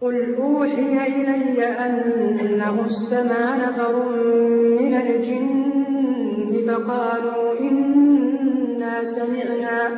قل أوحي إلي أنه استمع نفر من الجن فقالوا إنا سمعنا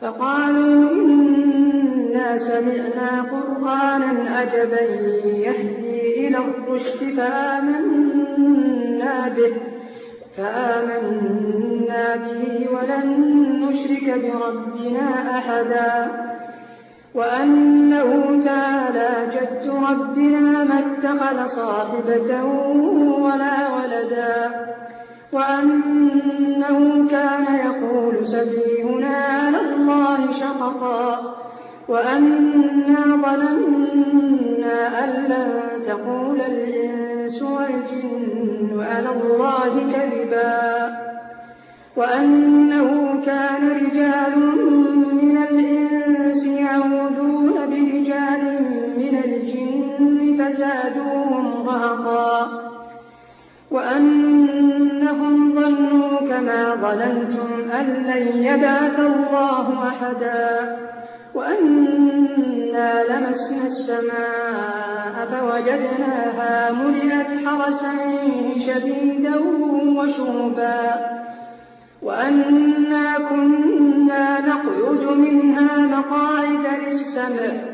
فقالوا إنا سمعنا قرآنا عجبا يهدي إلى الرشد فآمنا به فآمنا به ولن نشرك بربنا أحدا. وأنه تعالى جد ربنا ما اتخذ صاحبة ولا ولدا وأنه كان يقول سبيهنا على الله شططا وأنا ظننا أن لن تقول الإنس والجن على الله كذبا وأنه كان فزادوهم رهقا وأنهم ظنوا كما ظننتم أن لن يبعث الله أحدا. وأنا لمسنا السماء فوجدناها ملئت حرسا شديدا وشربا. وأنا كنا نقعد منها مقاعد للسمع.